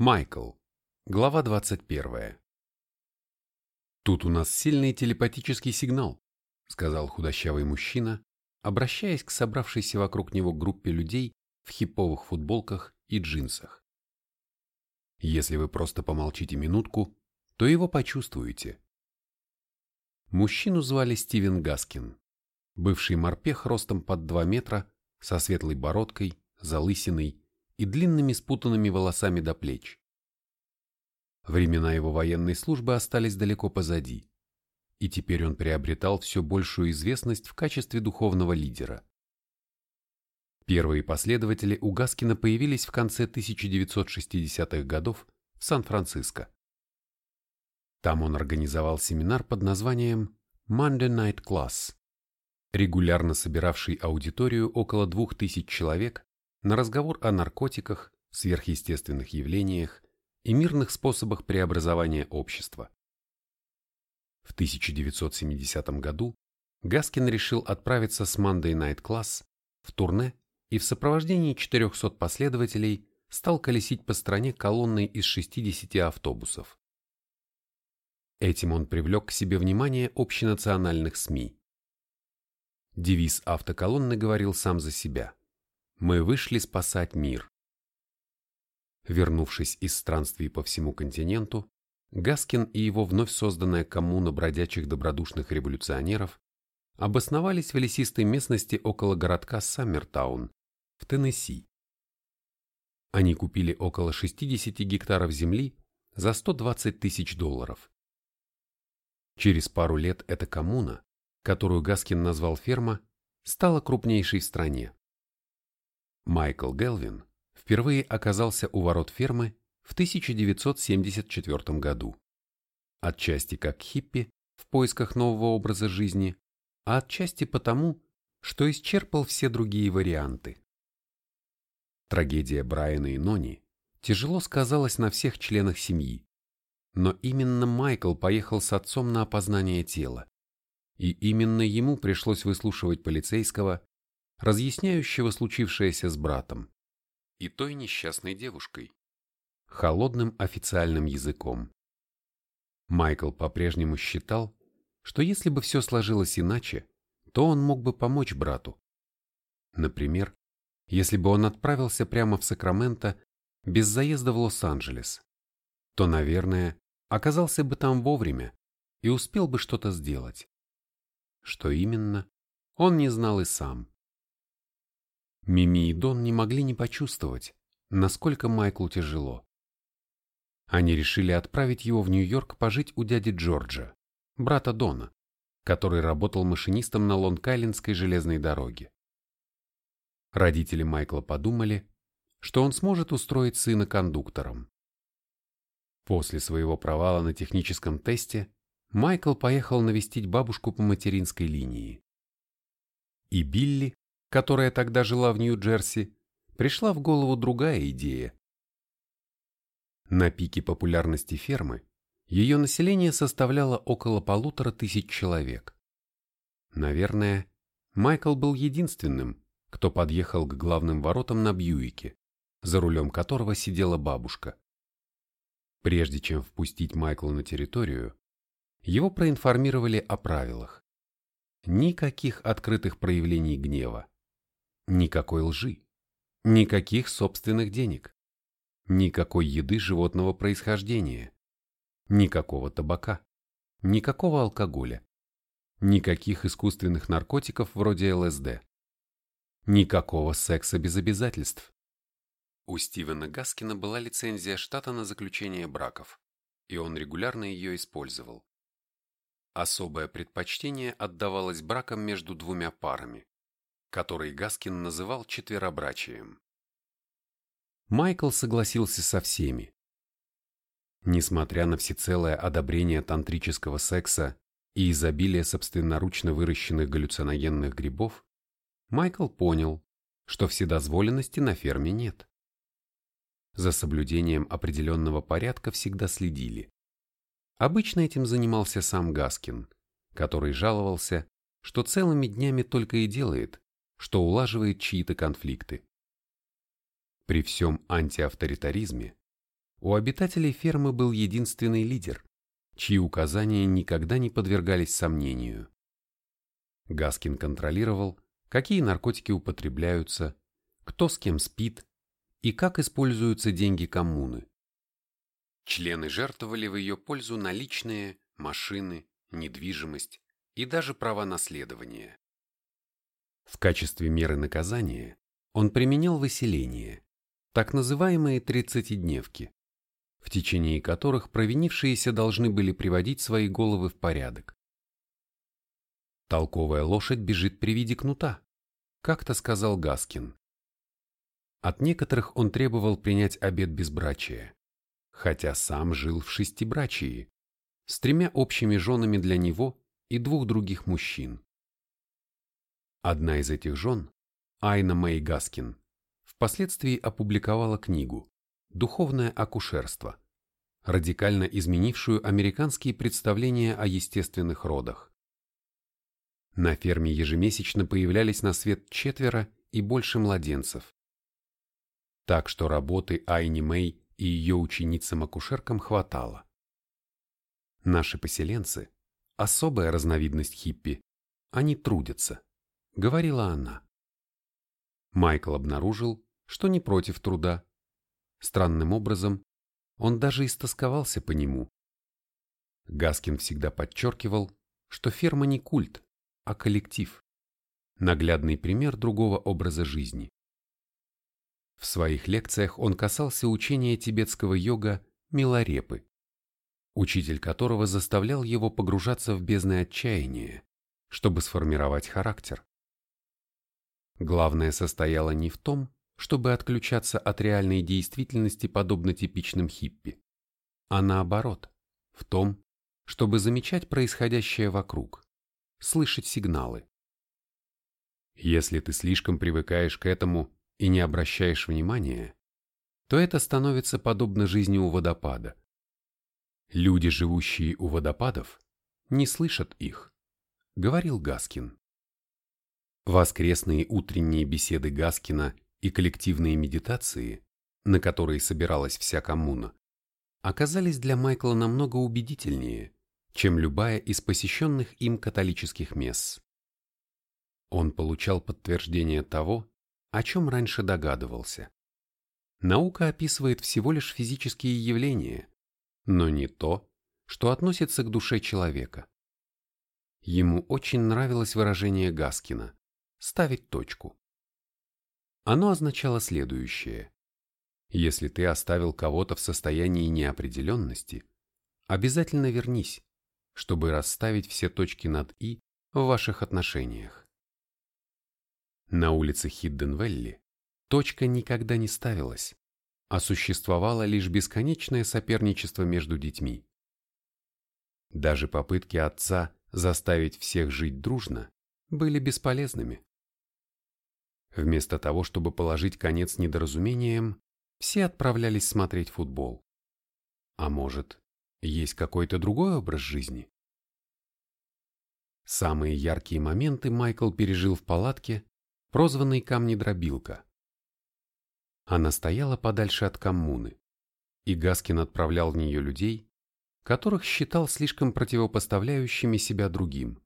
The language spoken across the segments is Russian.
Майкл. Глава 21. «Тут у нас сильный телепатический сигнал», — сказал худощавый мужчина, обращаясь к собравшейся вокруг него группе людей в хиповых футболках и джинсах. «Если вы просто помолчите минутку, то его почувствуете». Мужчину звали Стивен Гаскин, бывший морпех ростом под 2 метра, со светлой бородкой, залысиной и длинными спутанными волосами до плеч. Времена его военной службы остались далеко позади, и теперь он приобретал все большую известность в качестве духовного лидера. Первые последователи у Гаскина появились в конце 1960-х годов в Сан-Франциско. Там он организовал семинар под названием Monday Night Class, регулярно собиравший аудиторию около двух тысяч человек на разговор о наркотиках, сверхъестественных явлениях и мирных способах преобразования общества. В 1970 году Гаскин решил отправиться с Monday Night Class в турне и в сопровождении 400 последователей стал колесить по стране колонной из 60 автобусов. Этим он привлек к себе внимание общенациональных СМИ. Девиз автоколонны говорил сам за себя. Мы вышли спасать мир. Вернувшись из странствий по всему континенту, Гаскин и его вновь созданная коммуна бродячих добродушных революционеров обосновались в лесистой местности около городка Саммертаун в Теннесси. Они купили около 60 гектаров земли за 120 тысяч долларов. Через пару лет эта коммуна, которую Гаскин назвал ферма, стала крупнейшей в стране. Майкл Гелвин впервые оказался у ворот фермы в 1974 году. Отчасти как хиппи в поисках нового образа жизни, а отчасти потому, что исчерпал все другие варианты. Трагедия Брайана и Нони тяжело сказалась на всех членах семьи, но именно Майкл поехал с отцом на опознание тела, и именно ему пришлось выслушивать полицейского, разъясняющего случившееся с братом и той несчастной девушкой, холодным официальным языком. Майкл по-прежнему считал, что если бы все сложилось иначе, то он мог бы помочь брату. Например, если бы он отправился прямо в Сакраменто без заезда в Лос-Анджелес, то, наверное, оказался бы там вовремя и успел бы что-то сделать. Что именно, он не знал и сам. Мими и Дон не могли не почувствовать, насколько Майклу тяжело. Они решили отправить его в Нью-Йорк пожить у дяди Джорджа, брата Дона, который работал машинистом на Лонг-Айлендской железной дороге. Родители Майкла подумали, что он сможет устроить сына кондуктором. После своего провала на техническом тесте Майкл поехал навестить бабушку по материнской линии. И Билли, которая тогда жила в Нью-Джерси, пришла в голову другая идея. На пике популярности фермы ее население составляло около полутора тысяч человек. Наверное, Майкл был единственным, кто подъехал к главным воротам на Бьюике, за рулем которого сидела бабушка. Прежде чем впустить Майкла на территорию, его проинформировали о правилах. Никаких открытых проявлений гнева. Никакой лжи. Никаких собственных денег. Никакой еды животного происхождения. Никакого табака. Никакого алкоголя. Никаких искусственных наркотиков вроде ЛСД. Никакого секса без обязательств. У Стивена Гаскина была лицензия штата на заключение браков, и он регулярно ее использовал. Особое предпочтение отдавалось бракам между двумя парами, который Гаскин называл четверобрачием. Майкл согласился со всеми. Несмотря на всецелое одобрение тантрического секса и изобилие собственноручно выращенных галлюциногенных грибов, Майкл понял, что вседозволенности на ферме нет. За соблюдением определенного порядка всегда следили. Обычно этим занимался сам Гаскин, который жаловался, что целыми днями только и делает, что улаживает чьи-то конфликты. При всем антиавторитаризме у обитателей фермы был единственный лидер, чьи указания никогда не подвергались сомнению. Гаскин контролировал, какие наркотики употребляются, кто с кем спит и как используются деньги коммуны. Члены жертвовали в ее пользу наличные, машины, недвижимость и даже права наследования. В качестве меры наказания он применял выселение, так называемые тридцатидневки, в течение которых провинившиеся должны были приводить свои головы в порядок. Толковая лошадь бежит при виде кнута, как-то сказал Гаскин. От некоторых он требовал принять обет безбрачия, хотя сам жил в шестибрачии, с тремя общими женами для него и двух других мужчин. Одна из этих жен, Айна Мэй Гаскин, впоследствии опубликовала книгу «Духовное акушерство», радикально изменившую американские представления о естественных родах. На ферме ежемесячно появлялись на свет четверо и больше младенцев. Так что работы Айни Мэй и ее ученицам-акушеркам хватало. Наши поселенцы – особая разновидность хиппи, они трудятся, говорила она. Майкл обнаружил, что не против труда. Странным образом, он даже истосковался по нему. Гаскин всегда подчеркивал, что ферма не культ, а коллектив. Наглядный пример другого образа жизни. В своих лекциях он касался учения тибетского йога Миларепы, учитель которого заставлял его погружаться в бездны отчаяния, чтобы сформировать характер. Главное состояло не в том, чтобы отключаться от реальной действительности подобно типичным хиппи, а наоборот, в том, чтобы замечать происходящее вокруг, слышать сигналы. Если ты слишком привыкаешь к этому и не обращаешь внимания, то это становится подобно жизни у водопада. Люди, живущие у водопадов, не слышат их, говорил Гаскин. Воскресные утренние беседы Гаскина и коллективные медитации, на которые собиралась вся коммуна, оказались для Майкла намного убедительнее, чем любая из посещенных им католических месс. Он получал подтверждение того, о чем раньше догадывался. Наука описывает всего лишь физические явления, но не то, что относится к душе человека. Ему очень нравилось выражение Гаскина «ставить точку». Оно означало следующее. Если ты оставил кого-то в состоянии неопределенности, обязательно вернись чтобы расставить все точки над «и» в ваших отношениях. На улице Хидденвелли точка никогда не ставилась, а существовало лишь бесконечное соперничество между детьми. Даже попытки отца заставить всех жить дружно были бесполезными. Вместо того, чтобы положить конец недоразумениям, все отправлялись смотреть футбол. А может, есть какой-то другой образ жизни? Самые яркие моменты Майкл пережил в палатке, прозванной камни-дробилка. Она стояла подальше от коммуны, и Гаскин отправлял в нее людей, которых считал слишком противопоставляющими себя другим.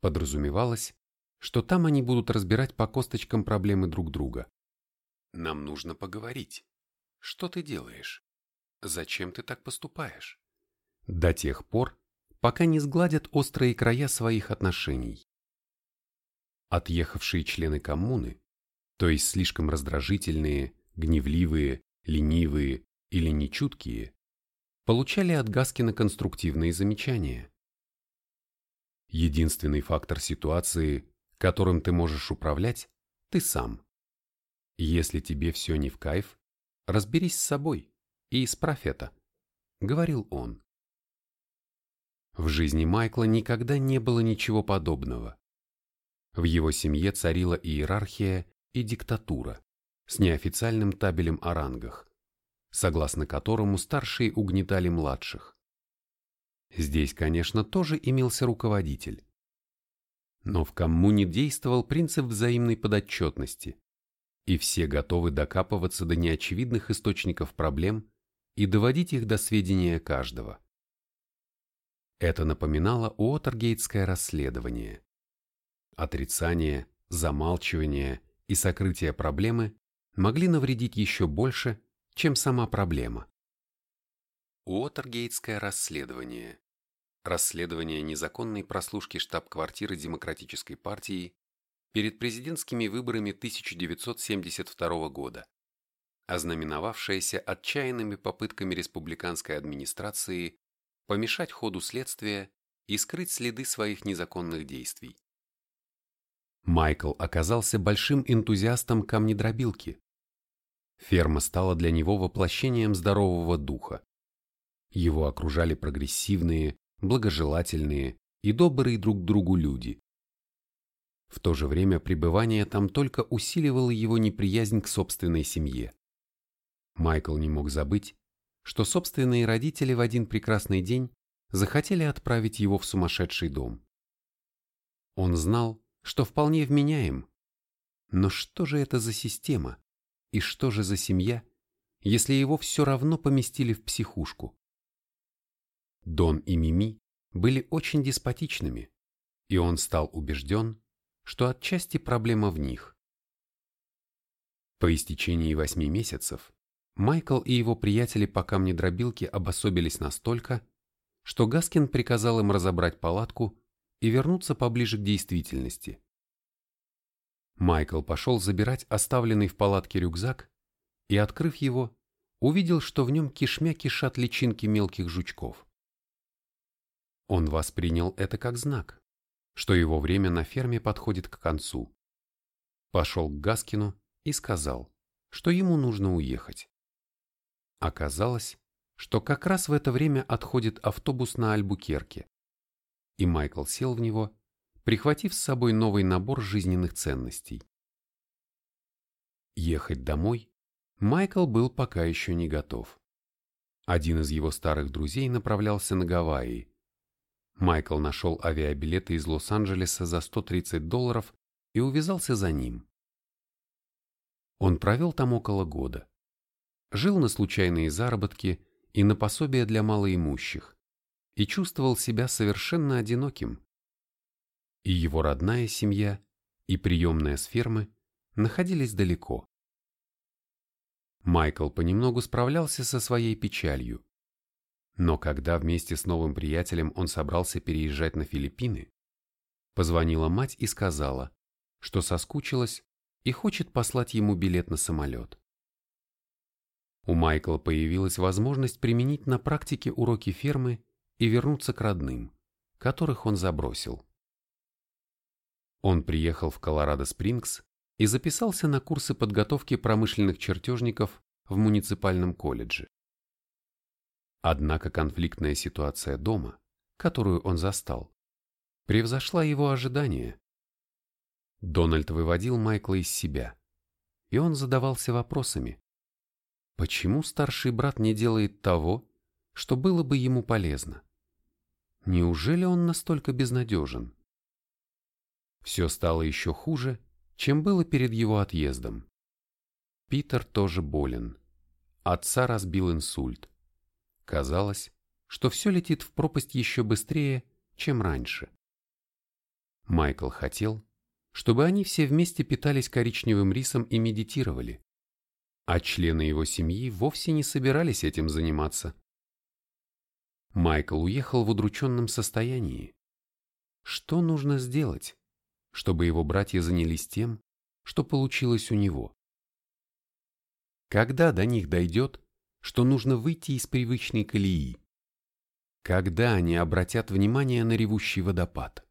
Подразумевалось, что там они будут разбирать по косточкам проблемы друг друга. Нам нужно поговорить. Что ты делаешь? Зачем ты так поступаешь? До тех пор, пока не сгладят острые края своих отношений. Отъехавшие члены коммуны, то есть слишком раздражительные, гневливые, ленивые или нечуткие, получали от Гаскина конструктивные замечания. Единственный фактор ситуации, которым ты можешь управлять, ты сам. Если тебе все не в кайф, разберись с собой и исправь это, говорил он. В жизни Майкла никогда не было ничего подобного. В его семье царила иерархия и диктатура с неофициальным табелем о рангах, согласно которому старшие угнетали младших. Здесь, конечно, тоже имелся руководитель. Но в коммуне действовал принцип взаимной подотчетности, и все готовы докапываться до неочевидных источников проблем и доводить их до сведения каждого. Это напоминало Уотергейтское расследование. Отрицание, замалчивание и сокрытие проблемы могли навредить еще больше, чем сама проблема. Уотергейтское расследование. Расследование незаконной прослушки штаб-квартиры Демократической партии перед президентскими выборами 1972 года, ознаменовавшееся отчаянными попытками республиканской администрации помешать ходу следствия и скрыть следы своих незаконных действий. Майкл оказался большим энтузиастом камнедробилки. Ферма стала для него воплощением здорового духа. Его окружали прогрессивные, благожелательные и добрые друг другу люди. В то же время пребывание там только усиливало его неприязнь к собственной семье. Майкл не мог забыть, что собственные родители в один прекрасный день захотели отправить его в сумасшедший дом. Он знал, что вполне вменяем. Но что же это за система? И что же за семья, если его все равно поместили в психушку? Дон и Мими были очень деспотичными, и он стал убежден, что отчасти проблема в них. По истечении восьми месяцев Майкл и его приятели по камнедробилке обособились настолько, что Гаскин приказал им разобрать палатку и вернуться поближе к действительности. Майкл пошел забирать оставленный в палатке рюкзак и, открыв его, увидел, что в нем кишмя кишат личинки мелких жучков. Он воспринял это как знак, что его время на ферме подходит к концу. Пошел к Гаскину и сказал, что ему нужно уехать. Оказалось, что как раз в это время отходит автобус на Альбукерке и Майкл сел в него, прихватив с собой новый набор жизненных ценностей. Ехать домой Майкл был пока еще не готов. Один из его старых друзей направлялся на Гавайи. Майкл нашел авиабилеты из Лос-Анджелеса за 130 долларов и увязался за ним. Он провел там около года. Жил на случайные заработки и на пособия для малоимущих и чувствовал себя совершенно одиноким. И его родная семья, и приемная с фермы находились далеко. Майкл понемногу справлялся со своей печалью. Но когда вместе с новым приятелем он собрался переезжать на Филиппины, позвонила мать и сказала, что соскучилась и хочет послать ему билет на самолет. У Майкла появилась возможность применить на практике уроки фермы и вернуться к родным, которых он забросил. Он приехал в Колорадо-Спрингс и записался на курсы подготовки промышленных чертежников в муниципальном колледже. Однако конфликтная ситуация дома, которую он застал, превзошла его ожидания. Дональд выводил Майкла из себя, и он задавался вопросами. Почему старший брат не делает того, что было бы ему полезно. Неужели он настолько безнадежен? Все стало еще хуже, чем было перед его отъездом. Питер тоже болен. Отца разбил инсульт. Казалось, что все летит в пропасть еще быстрее, чем раньше. Майкл хотел, чтобы они все вместе питались коричневым рисом и медитировали, а члены его семьи вовсе не собирались этим заниматься. Майкл уехал в удрученном состоянии. Что нужно сделать, чтобы его братья занялись тем, что получилось у него? Когда до них дойдет, что нужно выйти из привычной колеи? Когда они обратят внимание на ревущий водопад?